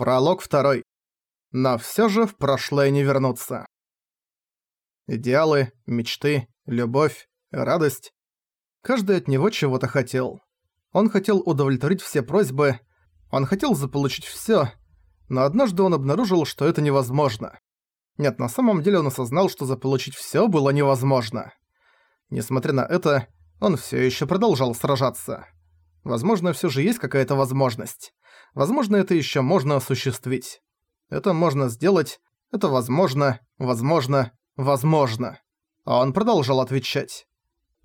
Пролог второй. Но всё же в прошлое не вернуться. Идеалы, мечты, любовь, радость. Каждый от него чего-то хотел. Он хотел удовлетворить все просьбы, он хотел заполучить всё, но однажды он обнаружил, что это невозможно. Нет, на самом деле он осознал, что заполучить всё было невозможно. Несмотря на это, он всё ещё продолжал сражаться. Возможно, всё же есть какая-то возможность. Возможно, это ещё можно осуществить. Это можно сделать, это возможно, возможно, возможно. А он продолжал отвечать.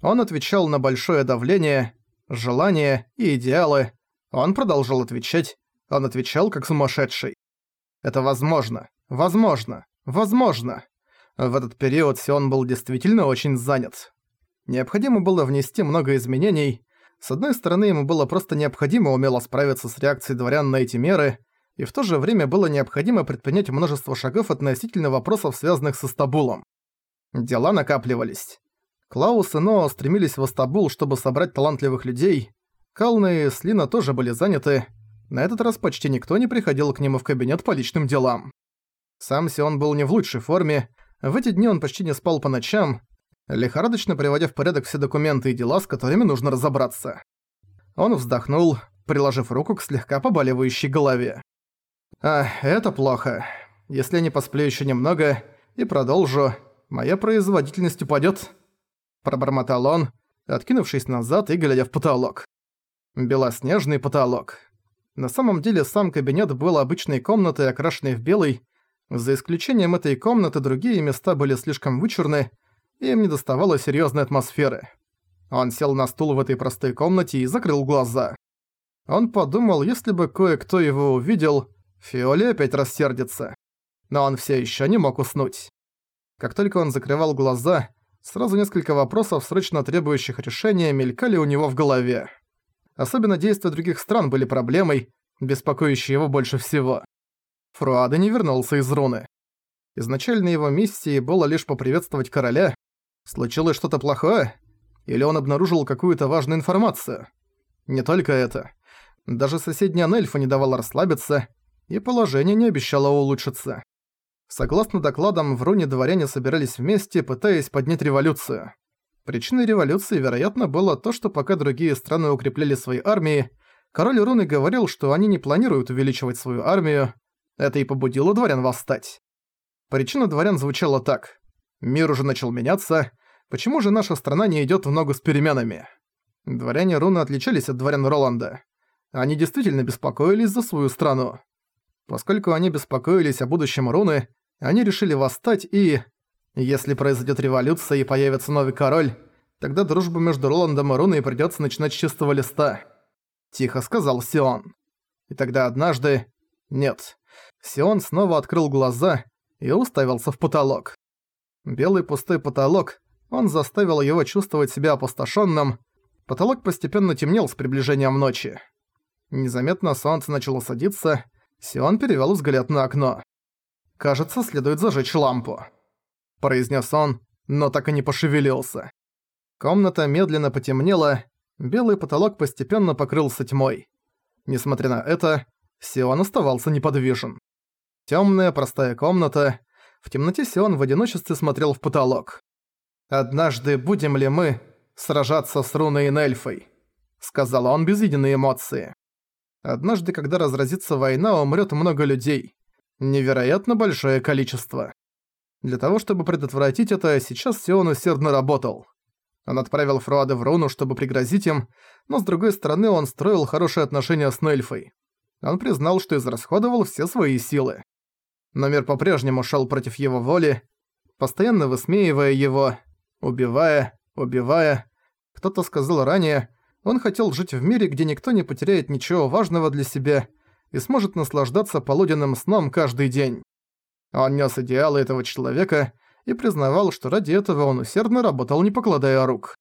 Он отвечал на большое давление, желания и идеалы. Он продолжал отвечать, он отвечал как сумасшедший. Это возможно, возможно, возможно. В этот период Сион был действительно очень занят. Необходимо было внести много изменений. С одной стороны, ему было просто необходимо умело справиться с реакцией дворян на эти меры, и в то же время было необходимо предпринять множество шагов относительно вопросов, связанных со Астабулом. Дела накапливались. Клаус и Ноа стремились в Астабул, чтобы собрать талантливых людей. Калны и Слина тоже были заняты. На этот раз почти никто не приходил к нему в кабинет по личным делам. Сам Сион был не в лучшей форме. В эти дни он почти не спал по ночам, лихорадочно приводя в порядок все документы и дела, с которыми нужно разобраться. Он вздохнул, приложив руку к слегка побаливающей голове. «А, это плохо. Если не посплю еще немного и продолжу, моя производительность упадет. Пробормотал он, откинувшись назад и глядя в потолок. Белоснежный потолок. На самом деле сам кабинет был обычной комнатой, окрашенной в белый. За исключением этой комнаты другие места были слишком вычурны, им не доставало серьёзной атмосферы. Он сел на стул в этой простой комнате и закрыл глаза. Он подумал, если бы кое-кто его увидел, Фиоли опять рассердится. Но он все еще не мог уснуть. Как только он закрывал глаза, сразу несколько вопросов, срочно требующих решения, мелькали у него в голове. Особенно действия других стран были проблемой, беспокоящей его больше всего. Фруада не вернулся из руны. Изначально его миссией было лишь поприветствовать короля, Случилось что-то плохое? Или он обнаружил какую-то важную информацию? Не только это. Даже соседняя Нельфа не давала расслабиться, и положение не обещало улучшиться. Согласно докладам, в Руне дворяне собирались вместе, пытаясь поднять революцию. Причиной революции, вероятно, было то, что пока другие страны укрепляли свои армии, король Руны говорил, что они не планируют увеличивать свою армию. Это и побудило дворян восстать. Причина дворян звучала так. Мир уже начал меняться. Почему же наша страна не идёт в ногу с переменами? Дворяне Руна отличались от дворян Роланда. Они действительно беспокоились за свою страну. Поскольку они беспокоились о будущем Руны, они решили восстать и... Если произойдет революция и появится новый король, тогда дружбу между Роландом и Руной придётся начинать с чистого листа. Тихо сказал Сион. И тогда однажды... Нет. Сион снова открыл глаза и уставился в потолок. Белый пустой потолок, он заставил его чувствовать себя опустошенным. Потолок постепенно темнел с приближением ночи. Незаметно солнце начало садиться, Сион перевел взгляд на окно. «Кажется, следует зажечь лампу», – произнес он, но так и не пошевелился. Комната медленно потемнела, белый потолок постепенно покрылся тьмой. Несмотря на это, Сион оставался неподвижен. Темная простая комната, в темноте Сион в одиночестве смотрел в потолок. «Однажды будем ли мы сражаться с руной и Нельфой?» Сказал он без единой эмоции. «Однажды, когда разразится война, умрет много людей. Невероятно большое количество. Для того, чтобы предотвратить это, сейчас Сион усердно работал. Он отправил Фруада в руну, чтобы пригрозить им, но с другой стороны он строил хорошие отношения с Нельфой. Он признал, что израсходовал все свои силы но мир по-прежнему шел против его воли, постоянно высмеивая его, убивая, убивая. Кто-то сказал ранее, он хотел жить в мире, где никто не потеряет ничего важного для себя и сможет наслаждаться полуденным сном каждый день. Он нес идеалы этого человека и признавал, что ради этого он усердно работал, не покладая рук.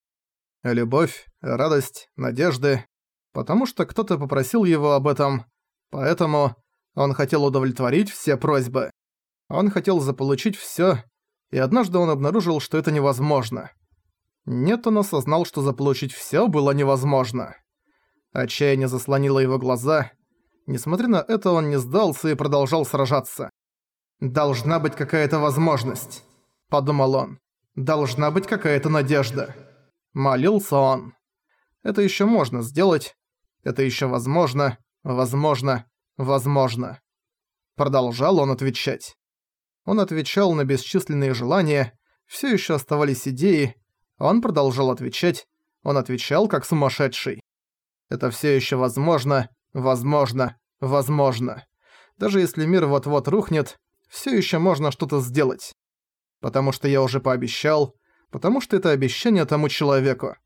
Любовь, радость, надежды. Потому что кто-то попросил его об этом. Поэтому он хотел удовлетворить все просьбы. Он хотел заполучить всё, и однажды он обнаружил, что это невозможно. Нет, он осознал, что заполучить всё было невозможно. Отчаяние заслонило его глаза, Несмотря на это, он не сдался и продолжал сражаться. «Должна быть какая-то возможность», — подумал он. «Должна быть какая-то надежда». Молился он. Это еще можно сделать. Это еще возможно, возможно, возможно. Продолжал он отвечать. Он отвечал на бесчисленные желания, все еще оставались идеи, он продолжал отвечать, он отвечал как сумасшедший. Это все еще возможно, возможно, возможно. Даже если мир вот-вот рухнет, все еще можно что-то сделать. Потому что я уже пообещал, потому что это обещание тому человеку.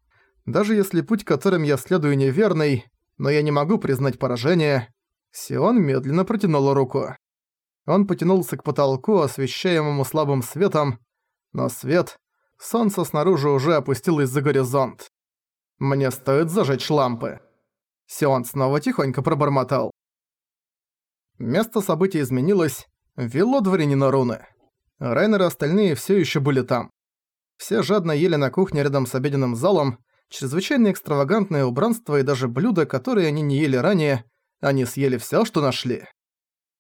Даже если путь, которым я следую, неверный, но я не могу признать поражение, Сион медленно протянул руку. Он потянулся к потолку, освещаемому слабым светом, но свет, солнце снаружи уже опустилось за горизонт. Мне стоит зажечь лампы. Сион снова тихонько пробормотал. Место событий изменилось, вилло дворянина руны. Райнер и остальные все еще были там. Все жадно ели на кухне рядом с обеденным залом, чрезвычайно экстравагантное убранство и даже блюда, которые они не ели ранее, они съели все, что нашли.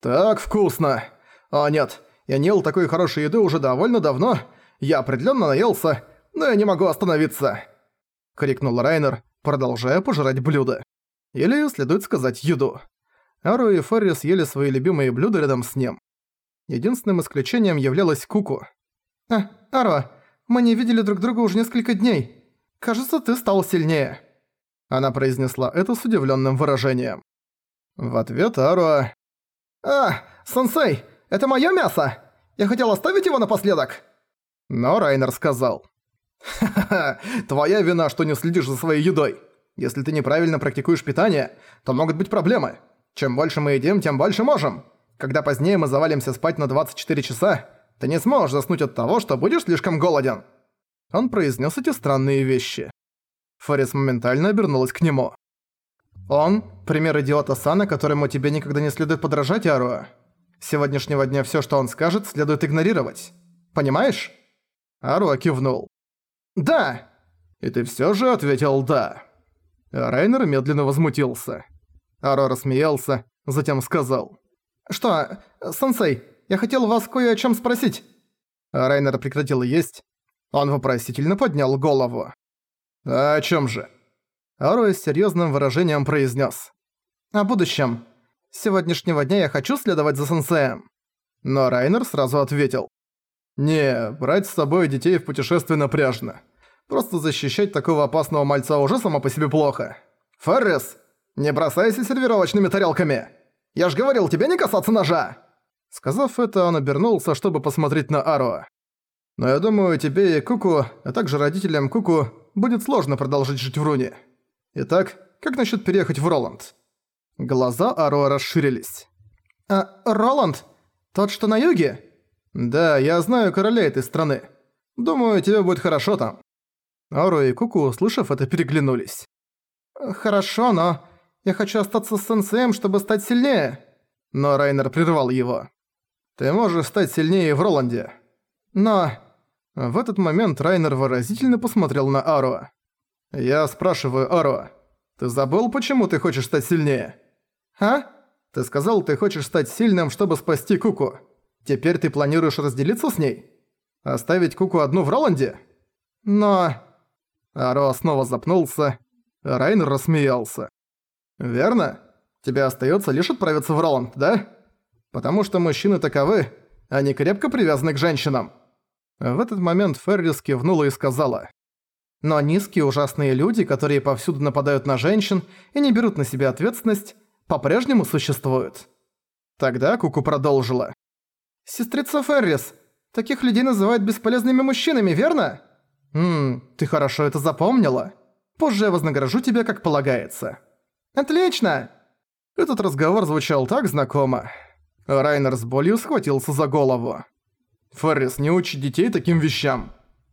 «Так вкусно! А нет, я не ел такой хорошей еды уже довольно давно, я определенно наелся, но я не могу остановиться!» — крикнул Райнер, продолжая пожирать блюда. Или, следует сказать, еду. Ару и Феррис ели свои любимые блюда рядом с ним. Единственным исключением являлась Куку. «А, Ару, мы не видели друг друга уже несколько дней. Кажется, ты стал сильнее». Она произнесла это с удивленным выражением. В ответ Аруа... «А, сенсей, это моё мясо! Я хотел оставить его напоследок!» Но Райнер сказал. «Ха-ха-ха, твоя вина, что не следишь за своей едой. Если ты неправильно практикуешь питание, то могут быть проблемы. Чем больше мы едим, тем больше можем. Когда позднее мы завалимся спать на 24 часа, ты не сможешь заснуть от того, что будешь слишком голоден». Он произнес эти странные вещи. Форис моментально обернулась к нему. «Он – пример идиота Сана, которому тебе никогда не следует подражать, Аруа. С сегодняшнего дня все, что он скажет, следует игнорировать. Понимаешь?» Аруа кивнул. «Да!» «И ты все же ответил «да». Райнер медленно возмутился. Аро рассмеялся, затем сказал. «Что, сенсей, я хотел вас кое о чем спросить». Райнер прекратил есть. Он вопросительно поднял голову. «А о чем же?» Аро с серьезным выражением произнес: «О будущем. С сегодняшнего дня я хочу следовать за сенсеем». Но Райнер сразу ответил. «Не, брать с собой детей в путешествие напряжно. Просто защищать такого опасного мальца уже само по себе плохо. Феррис, не бросайся сервировочными тарелками! Я ж говорил тебе не касаться ножа!» Сказав это, он обернулся, чтобы посмотреть на Аруа. «Но я думаю, тебе и Куку, а также родителям Куку, будет сложно продолжить жить в Руне. Итак, как насчет переехать в Роланд?» Глаза Аруа расширились. «А, Роланд? Тот, что на юге?» «Да, я знаю короля этой страны. Думаю, тебе будет хорошо там». Ару и Куку, услышав это, переглянулись. «Хорошо, но я хочу остаться с сенсеем, чтобы стать сильнее». Но Райнер прервал его. «Ты можешь стать сильнее в Роланде». «Но...» В этот момент Райнер выразительно посмотрел на Ару. «Я спрашиваю, Ару, ты забыл, почему ты хочешь стать сильнее?» «А?» «Ты сказал, ты хочешь стать сильным, чтобы спасти Куку. Теперь ты планируешь разделиться с ней? Оставить Куку одну в Роланде?» «Но...» Аро снова запнулся. Райнер рассмеялся. «Верно? Тебе остается лишь отправиться в Роланд, да? Потому что мужчины таковы, они крепко привязаны к женщинам». В этот момент Феррис кивнула и сказала. «Но низкие ужасные люди, которые повсюду нападают на женщин и не берут на себя ответственность, по-прежнему существуют». Тогда Куку продолжила. «Сестрица Феррис, таких людей называют бесполезными мужчинами, верно?» «Ммм, ты хорошо это запомнила. Позже я вознагражу тебя, как полагается». «Отлично!» Этот разговор звучал так знакомо. Райнер с болью схватился за голову. «Феррис, не учи детей таким вещам».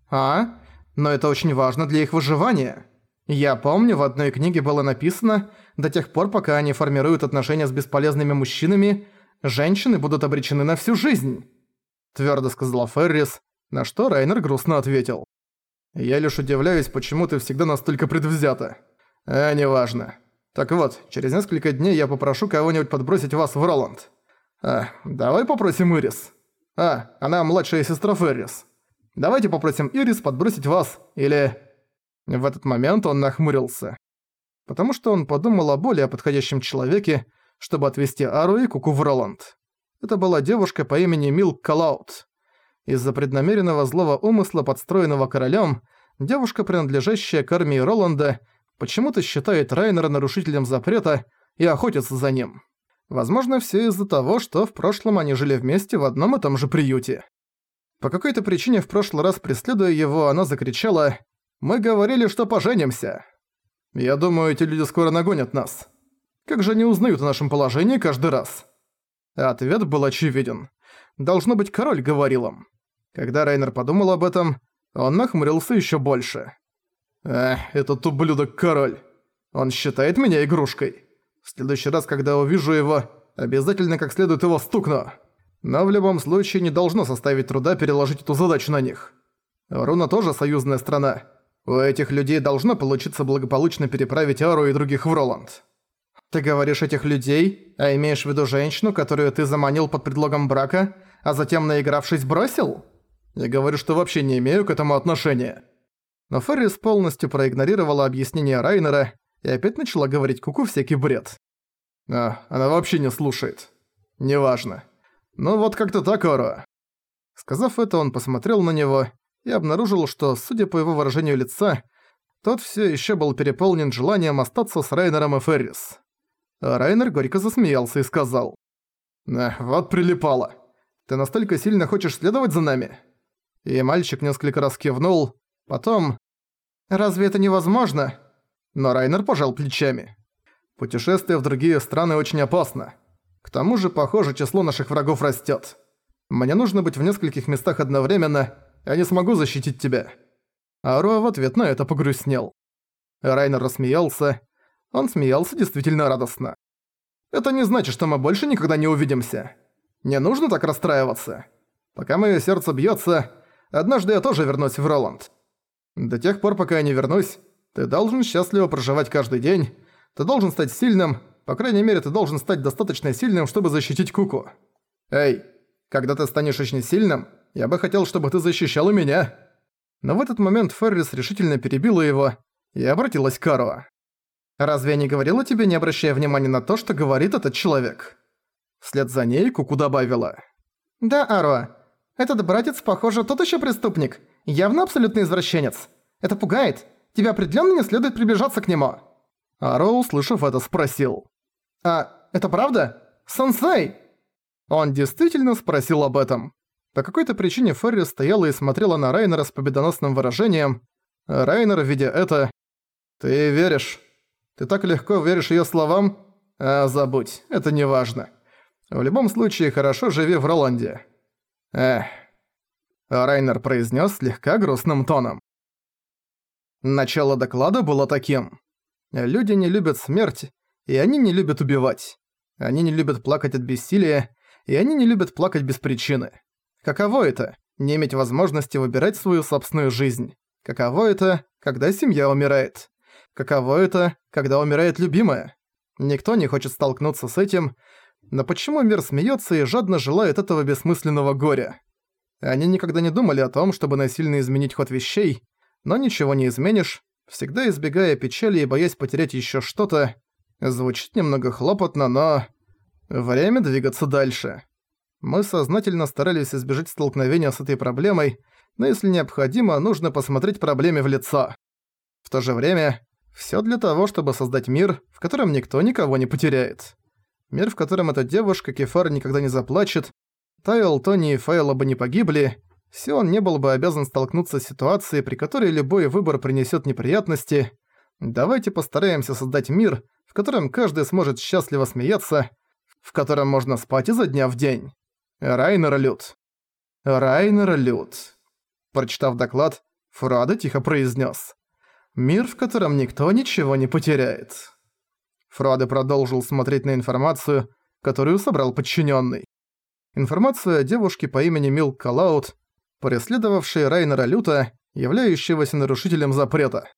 «А? Но это очень важно для их выживания. Я помню, в одной книге было написано, до тех пор, пока они формируют отношения с бесполезными мужчинами, женщины будут обречены на всю жизнь», – твердо сказала Феррис, на что Райнер грустно ответил. Я лишь удивляюсь, почему ты всегда настолько предвзята. А, неважно. Так вот, через несколько дней я попрошу кого-нибудь подбросить вас в Роланд. А, давай попросим Ирис. А, она младшая сестра Феррис. Давайте попросим Ирис подбросить вас, или...» В этот момент он нахмурился. Потому что он подумал о более подходящем человеке, чтобы отвезти Ару и Куку в Роланд. Это была девушка по имени Милк Калаут. Из-за преднамеренного злого умысла, подстроенного королем, девушка, принадлежащая к армии Роланда, почему-то считает Райнера нарушителем запрета и охотится за ним. Возможно, все из-за того, что в прошлом они жили вместе в одном и том же приюте. По какой-то причине в прошлый раз, преследуя его, она закричала «Мы говорили, что поженимся!» «Я думаю, эти люди скоро нагонят нас. Как же они узнают о нашем положении каждый раз?» Ответ был очевиден. Должно быть, король говорил им. Когда Райнер подумал об этом, он нахмурился еще больше. «Эх, этот ублюдок-король. Он считает меня игрушкой. В следующий раз, когда увижу его, обязательно как следует его стукну. Но в любом случае не должно составить труда переложить эту задачу на них. Руна тоже союзная страна. У этих людей должно получиться благополучно переправить Ару и других в Роланд. Ты говоришь этих людей, а имеешь в виду женщину, которую ты заманил под предлогом брака, а затем, наигравшись, бросил? Я говорю, что вообще не имею к этому отношения. Но Феррис полностью проигнорировала объяснение Райнера и опять начала говорить Куку всякий бред. А, она вообще не слушает. Неважно. Ну вот как-то так, Оро. Сказав это, он посмотрел на него и обнаружил, что, судя по его выражению лица, тот все еще был переполнен желанием остаться с Райнером и Феррис. А Райнер горько засмеялся и сказал. «А, вот прилипало. Ты настолько сильно хочешь следовать за нами?» И мальчик несколько раз кивнул. Потом... «Разве это невозможно?» Но Райнер пожал плечами. «Путешествие в другие страны очень опасно. К тому же, похоже, число наших врагов растет. Мне нужно быть в нескольких местах одновременно, я не смогу защитить тебя». Аруа в ответ на это погрустнел. Райнер рассмеялся. Он смеялся действительно радостно. «Это не значит, что мы больше никогда не увидимся. Не нужно так расстраиваться. Пока моё сердце бьётся, Однажды я тоже вернусь в Роланд. До тех пор, пока я не вернусь, ты должен счастливо проживать каждый день. Ты должен стать сильным, по крайней мере, ты должен стать достаточно сильным, чтобы защитить Куку. Эй, когда ты станешь очень сильным, я бы хотел, чтобы ты защищал у меня. Но в этот момент Феррис решительно перебила его и обратилась к Аруа. «Разве я не говорила тебе, не обращая внимания на то, что говорит этот человек?» Вслед за ней Куку добавила. «Да, Аруа, этот братец, похоже, тот еще преступник. Явно абсолютный извращенец. Это пугает. Тебе определенно не следует приближаться к нему». Аро, услышав это, спросил. «А, это правда? Сенсей!» Он действительно спросил об этом. По какой-то причине Ферри стояла и смотрела на Райнера с победоносным выражением. Райнер, видя это... «Ты веришь? Ты так легко веришь ее словам? А, забудь, это не важно. В любом случае, хорошо живи в Роланде. Эх. Райнер произнес слегка грустным тоном. Начало доклада было таким. Люди не любят смерть, и они не любят убивать. Они не любят плакать от бессилия, и они не любят плакать без причины. Каково это – не иметь возможности выбирать свою собственную жизнь? Каково это, когда семья умирает? Каково это, когда умирает любимая? Никто не хочет столкнуться с этим, но почему мир смеется и жадно желает этого бессмысленного горя? Они никогда не думали о том, чтобы насильно изменить ход вещей, но ничего не изменишь, всегда избегая печали и боясь потерять еще что-то. Звучит немного хлопотно, но... Время двигаться дальше. Мы сознательно старались избежать столкновения с этой проблемой, но если необходимо, нужно посмотреть проблеме в лицо. В то же время, все для того, чтобы создать мир, в котором никто никого не потеряет. Мир, в котором эта девушка Кефар никогда не заплачет, Тайл, Тони и Файла бы не погибли, Сион не был бы обязан столкнуться с ситуацией, при которой любой выбор принесет неприятности. Давайте постараемся создать мир, котором каждый сможет счастливо смеяться, в котором можно спать изо дня в день. Райнер Лют. Райнер Лют. Прочитав доклад, Фрада тихо произнес: «Мир, в котором никто ничего не потеряет». Фруаде продолжил смотреть на информацию, которую собрал подчиненный. Информацию о девушке по имени Мил Калаут, преследовавшей Райнера Люта, являющегося нарушителем запрета.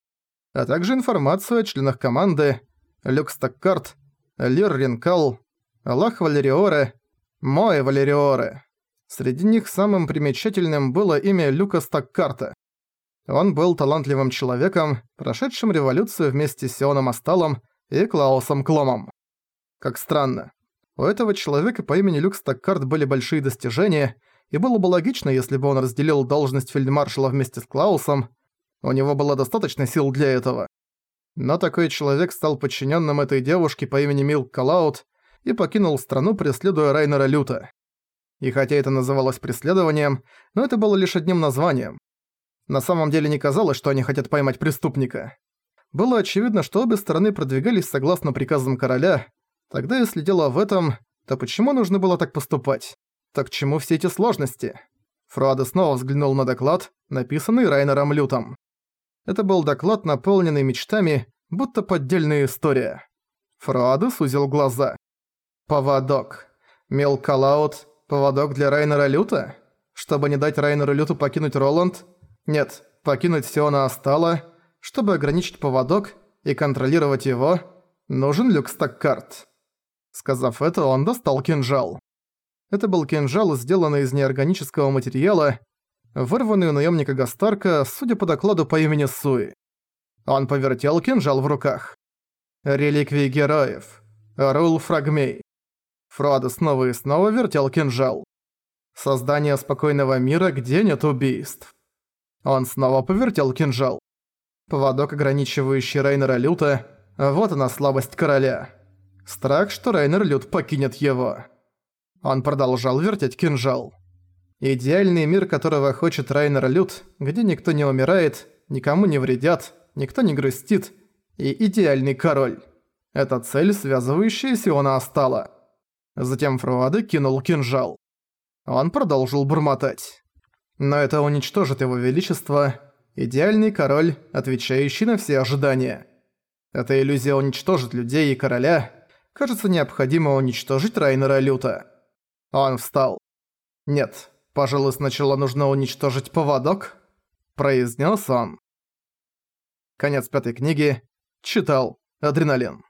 А также информацию о членах команды, Люк Стаккарт, Лир Ринкал, Лах Валериоре, Мой Валериоре. Среди них самым примечательным было имя Люка Стаккарта. Он был талантливым человеком, прошедшим революцию вместе с Сионом Асталом и Клаусом Кломом. Как странно. У этого человека по имени Люк Стаккарт были большие достижения, и было бы логично, если бы он разделил должность фельдмаршала вместе с Клаусом. У него было достаточно сил для этого. Но такой человек стал подчиненным этой девушке по имени Милк Калаут и покинул страну, преследуя Райнера Люта. И хотя это называлось преследованием, но это было лишь одним названием. На самом деле не казалось, что они хотят поймать преступника. Было очевидно, что обе стороны продвигались согласно приказам короля. Тогда если дело в этом, то почему нужно было так поступать? Так к чему все эти сложности? Фруаде снова взглянул на доклад, написанный Райнером Лютом. Это был доклад, наполненный мечтами, будто поддельная история. Фруаде сузил глаза. «Поводок. Мелкалаут. Поводок для Райнера Люта? Чтобы не дать Райнеру Люту покинуть Роланд? Нет, покинуть Сиона Астала. Чтобы ограничить поводок и контролировать его, нужен Люк Стаккарт». Сказав это, он достал кинжал. Это был кинжал, сделанный из неорганического материала, вырванный у наемника Гастарка, судя по докладу по имени Суи. Он повертел кинжал в руках. Реликвии героев. Рул Фрагмей. Фродо снова и снова вертел кинжал. Создание спокойного мира, где нет убийств. Он снова повертел кинжал. Поводок, ограничивающий Рейнера Люта, вот она слабость короля. Страх, что Рейнер Лют покинет его. Он продолжал вертеть кинжал. Идеальный мир, которого хочет Райнер Лют, где никто не умирает, никому не вредят, никто не грустит, и идеальный король. Это цель, связывающая Сиона Астала. Затем Фруаде кинул кинжал. Он продолжил бурмотать. Но это уничтожит его величество, идеальный король, отвечающий на все ожидания. Эта иллюзия уничтожит людей и короля. Кажется, необходимо уничтожить Райнера Люта. Он встал. «Нет, пожалуй, сначала нужно уничтожить поводок», – произнес он. Конец пятой книги. Читал. Адреналин.